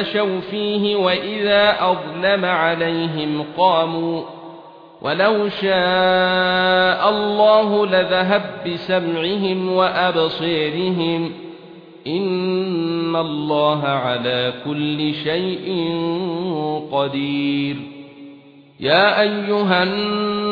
مشوا فيه وإذا أظلم عليهم قاموا. ولو شاء الله لذهب بسمعهم وابصيرهم إن الله على كل شيء قدير. يا أيها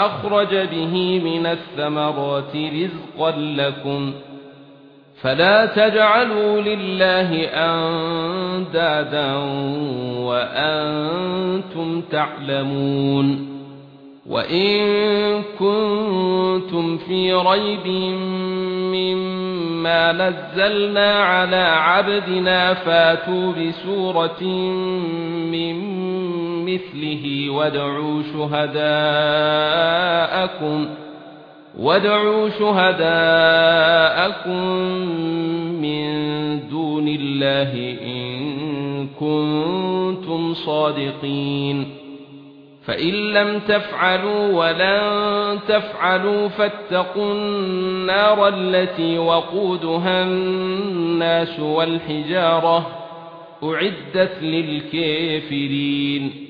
فاخرج به من الثمرات رزقا لكم فلا تجعلوا لله أندادا وأنتم تعلمون وَإِن كُنتُمْ فِي رَيْبٍ مِّمَّا نَزَّلْنَا عَلَى عَبْدِنَا فَأْتُوا بِسُورَةٍ مِّن مِّثْلِهِ وَادْعُوا شُهَدَاءَكُمْ وَادْعُوا شُهَدَاءَكُمْ مِن دُونِ اللَّهِ إِن كُنتُمْ صَادِقِينَ. فَإِن لَّمْ تَفْعَلُوا وَلَن تَفْعَلُوا فَاتَّقُوا النَّارَ الَّتِي وَقُودُهَا النَّاسُ وَالْحِجَارَةُ أُعِدَّتْ لِلْكَافِرِينَ.